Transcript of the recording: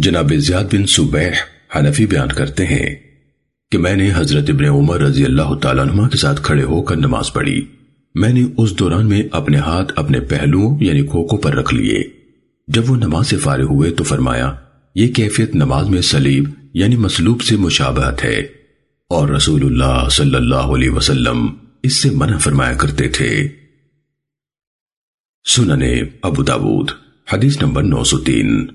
جناب زیاد بن صبح حنفی بیان کرتے ہیں کہ میں نے حضرت ابن عمر رضی اللہ تعالیٰ عنہ کے ساتھ کھڑے ہو کر نماز پڑھی۔ میں نے اس دوران میں اپنے ہاتھ اپنے پہلوؤں یعنی کھوکوں پر رکھ لیے۔ جب وہ نماز سے فارغ ہوئے تو فرمایا، یہ کیفیت نماز میں سلیب یعنی مسلوب سے مشابہت ہے۔ اور رسول اللہ صلی اللہ علیہ وسلم اس سے منع فرمایا کرتے تھے۔ سننے ابو داود، حدیث نمبر نو سو تین۔